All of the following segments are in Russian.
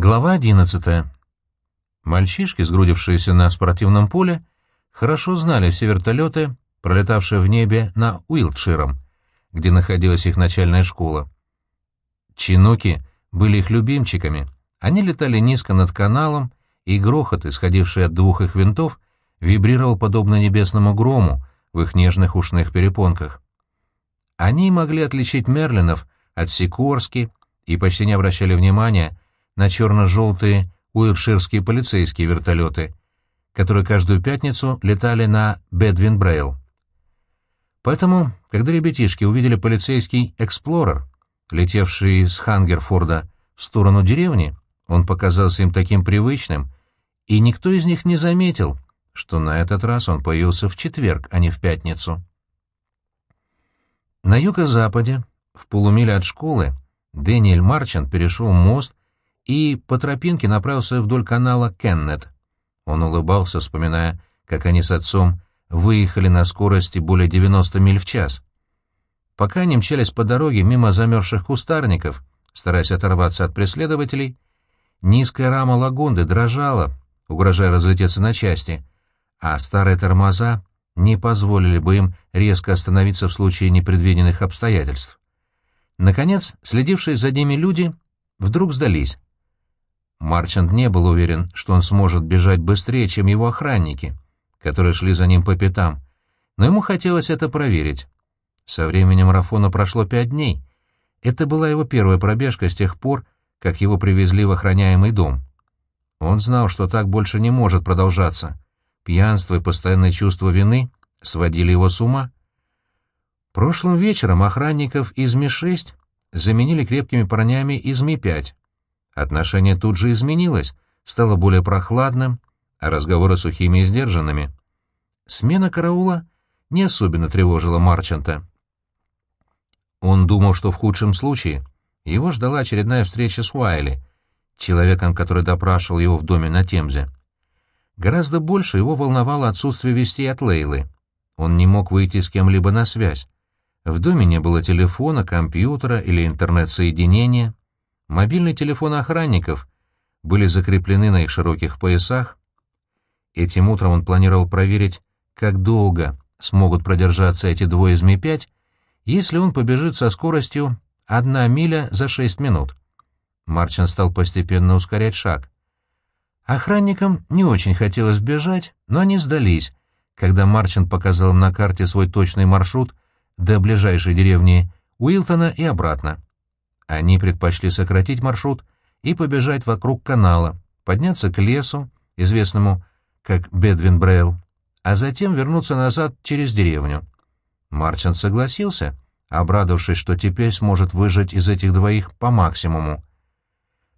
Глава 11. Мальчишки, сгрудившиеся на спортивном поле, хорошо знали все вертолеты, пролетавшие в небе на Уилтширом, где находилась их начальная школа. Чинуки были их любимчиками. Они летали низко над каналом, и грохот, исходивший от двух их винтов, вибрировал подобно небесному грому в их нежных ушных перепонках. Они могли отличить Мерлинов от Сикорски и почти не обращали внимания на черно-желтые уилтширские полицейские вертолеты, которые каждую пятницу летали на Бедвин-Брейл. Поэтому, когда ребятишки увидели полицейский «Эксплорер», летевший из Хангерфорда в сторону деревни, он показался им таким привычным, и никто из них не заметил, что на этот раз он появился в четверг, а не в пятницу. На юго-западе, в полумиле от школы, Дэниэль Марчант перешел мост и по тропинке направился вдоль канала Кеннет. Он улыбался, вспоминая, как они с отцом выехали на скорости более 90 миль в час. Пока они мчались по дороге мимо замерзших кустарников, стараясь оторваться от преследователей, низкая рама лагунды дрожала, угрожая разлететься на части, а старые тормоза не позволили бы им резко остановиться в случае непредвиденных обстоятельств. Наконец, следившие за ними люди вдруг сдались. Марчант не был уверен, что он сможет бежать быстрее, чем его охранники, которые шли за ним по пятам, но ему хотелось это проверить. Со времени марафона прошло пять дней. Это была его первая пробежка с тех пор, как его привезли в охраняемый дом. Он знал, что так больше не может продолжаться. Пьянство и постоянное чувство вины сводили его с ума. Прошлым вечером охранников из Ми-6 заменили крепкими парнями из Ми-5. Отношение тут же изменилось, стало более прохладным, а разговоры сухими и сдержанными. Смена караула не особенно тревожила Марчанта. Он думал, что в худшем случае его ждала очередная встреча с Уайли, человеком, который допрашивал его в доме на Темзе. Гораздо больше его волновало отсутствие вестей от Лейлы. Он не мог выйти с кем-либо на связь. В доме не было телефона, компьютера или интернет-соединения. Мобильные телефоны охранников были закреплены на их широких поясах. Этим утром он планировал проверить, как долго смогут продержаться эти двое из Ми-5, если он побежит со скоростью одна миля за шесть минут. Марчин стал постепенно ускорять шаг. Охранникам не очень хотелось бежать, но они сдались, когда Марчин показал им на карте свой точный маршрут до ближайшей деревни Уилтона и обратно. Они предпочли сократить маршрут и побежать вокруг канала, подняться к лесу, известному как Бедвин-Брейл, а затем вернуться назад через деревню. Марчант согласился, обрадовавшись, что теперь сможет выжать из этих двоих по максимуму.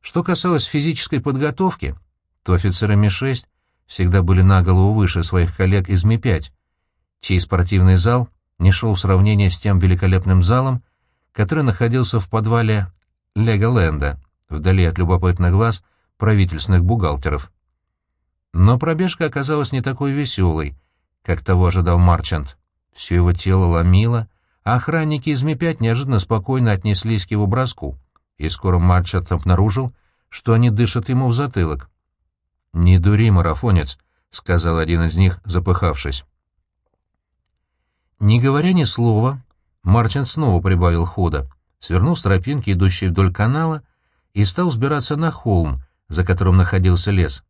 Что касалось физической подготовки, то офицеры Ми-6 всегда были на голову выше своих коллег из Ми-5, чей спортивный зал не шел в сравнение с тем великолепным залом, который находился в подвале Леголенда, вдали от любопытных глаз правительственных бухгалтеров. Но пробежка оказалась не такой веселой, как того ожидал Марчант. Все его тело ломило, а охранники из Ми-5 неожиданно спокойно отнеслись к его броску, и скоро Марчант обнаружил, что они дышат ему в затылок. «Не дури, марафонец», — сказал один из них, запыхавшись. Не говоря ни слова, Марчин снова прибавил хода, свернул с тропинки, идущей вдоль канала, и стал взбираться на холм, за которым находился лес.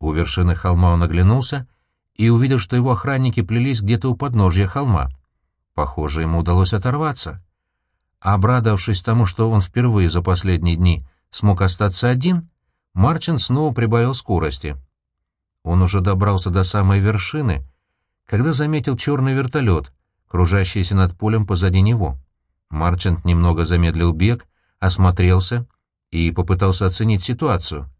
У вершины холма он оглянулся и увидел, что его охранники плелись где-то у подножья холма. Похоже, ему удалось оторваться. Обрадовавшись тому, что он впервые за последние дни смог остаться один, Марчин снова прибавил скорости. Он уже добрался до самой вершины, когда заметил черный вертолет, кружащийся над полем позади него. Марчант немного замедлил бег, осмотрелся и попытался оценить ситуацию.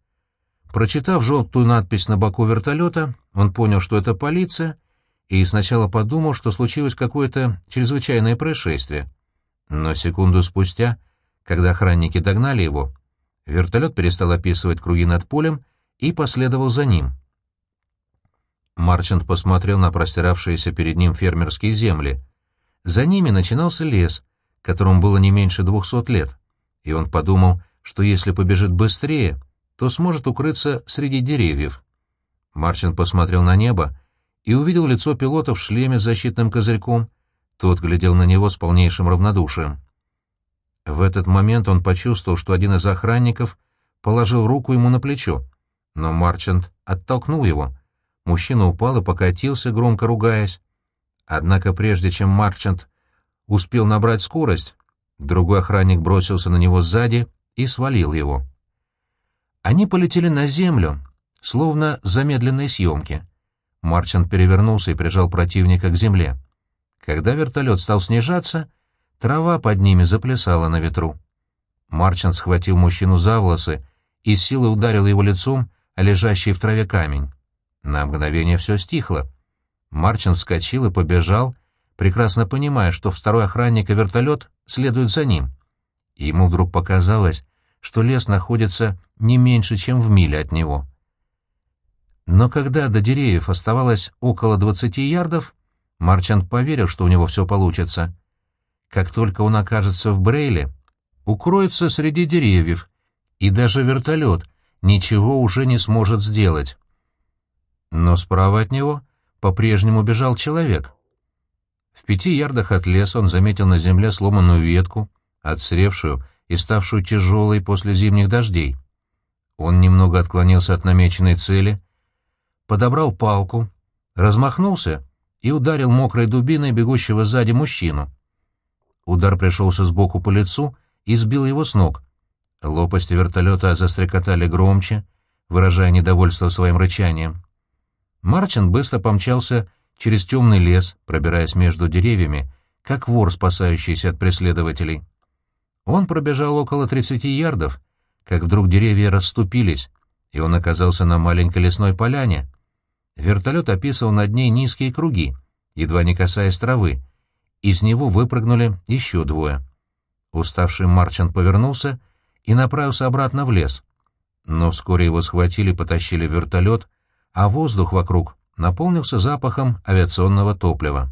Прочитав желтую надпись на боку вертолета, он понял, что это полиция, и сначала подумал, что случилось какое-то чрезвычайное происшествие. Но секунду спустя, когда охранники догнали его, вертолет перестал описывать круги над полем и последовал за ним. Марчант посмотрел на простиравшиеся перед ним фермерские земли. За ними начинался лес, которому было не меньше двухсот лет, и он подумал, что если побежит быстрее, то сможет укрыться среди деревьев. Марчин посмотрел на небо и увидел лицо пилота в шлеме с защитным козырьком. Тот глядел на него с полнейшим равнодушием. В этот момент он почувствовал, что один из охранников положил руку ему на плечо, но Марчант оттолкнул его. Мужчина упал и покатился, громко ругаясь. Однако прежде чем Марчант успел набрать скорость, другой охранник бросился на него сзади и свалил его. Они полетели на землю, словно замедленной съемки. Марчант перевернулся и прижал противника к земле. Когда вертолет стал снижаться, трава под ними заплясала на ветру. Марчант схватил мужчину за волосы и с силой ударил его лицом о лежащий в траве камень. На мгновение все стихло. Марчин вскочил и побежал, прекрасно понимая, что второй охранник и вертолет следуют за ним. ему вдруг показалось, что лес находится не меньше, чем в миле от него. Но когда до деревьев оставалось около двадцати ярдов, Марчант поверил, что у него все получится. Как только он окажется в Брейле, укроется среди деревьев, и даже вертолет ничего уже не сможет сделать. Но справа от него по-прежнему бежал человек. В пяти ярдах от леса он заметил на земле сломанную ветку, отсревшую и ставшую тяжелой после зимних дождей. Он немного отклонился от намеченной цели, подобрал палку, размахнулся и ударил мокрой дубиной бегущего сзади мужчину. Удар пришелся сбоку по лицу и сбил его с ног. Лопасти вертолета застрекотали громче, выражая недовольство своим рычанием. Марчин быстро помчался через темный лес, пробираясь между деревьями, как вор, спасающийся от преследователей. Он пробежал около 30 ярдов, как вдруг деревья расступились, и он оказался на маленькой лесной поляне. Вертолет описывал над ней низкие круги, едва не касаясь травы. Из него выпрыгнули еще двое. Уставший Марчант повернулся и направился обратно в лес. Но вскоре его схватили потащили в вертолет, а воздух вокруг наполнился запахом авиационного топлива.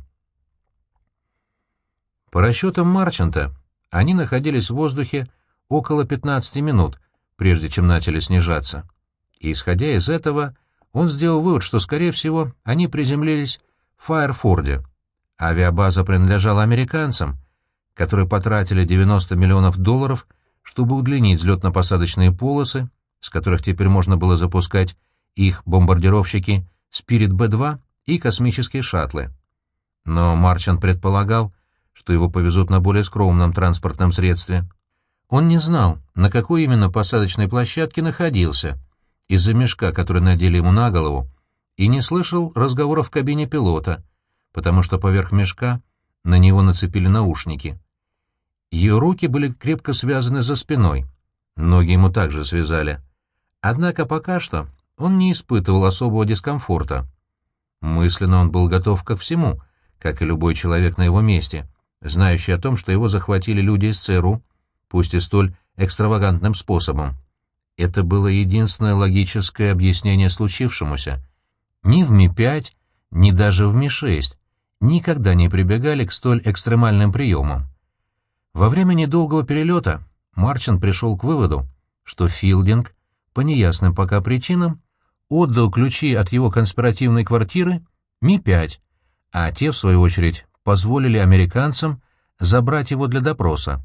По расчетам Марчанта, они находились в воздухе около 15 минут, прежде чем начали снижаться. И, исходя из этого, он сделал вывод, что, скорее всего, они приземлились в Файерфорде. Авиабаза принадлежала американцам, которые потратили 90 миллионов долларов, чтобы удлинить взлетно-посадочные полосы, с которых теперь можно было запускать их бомбардировщики «Спирит Б-2» и космические шаттлы. Но Марчан предполагал, что его повезут на более скромном транспортном средстве. Он не знал, на какой именно посадочной площадке находился, из-за мешка, который надели ему на голову, и не слышал разговоров в кабине пилота, потому что поверх мешка на него нацепили наушники. Ее руки были крепко связаны за спиной, ноги ему также связали. Однако пока что он не испытывал особого дискомфорта. Мысленно он был готов ко всему, как и любой человек на его месте, знающий о том, что его захватили люди из ЦРУ, пусть и столь экстравагантным способом. Это было единственное логическое объяснение случившемуся. Ни в Ми-5, ни даже в Ми-6 никогда не прибегали к столь экстремальным приемам. Во время недолгого перелета Марчин пришел к выводу, что Филдинг, по неясным пока причинам, отдал ключи от его конспиративной квартиры Ми-5, а те, в свою очередь, позволили американцам забрать его для допроса.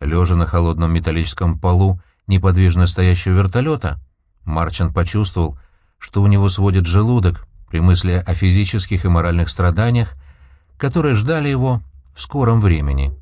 Лежа на холодном металлическом полу неподвижно стоящего вертолета, Марчин почувствовал, что у него сводит желудок при мысли о физических и моральных страданиях, которые ждали его в скором времени.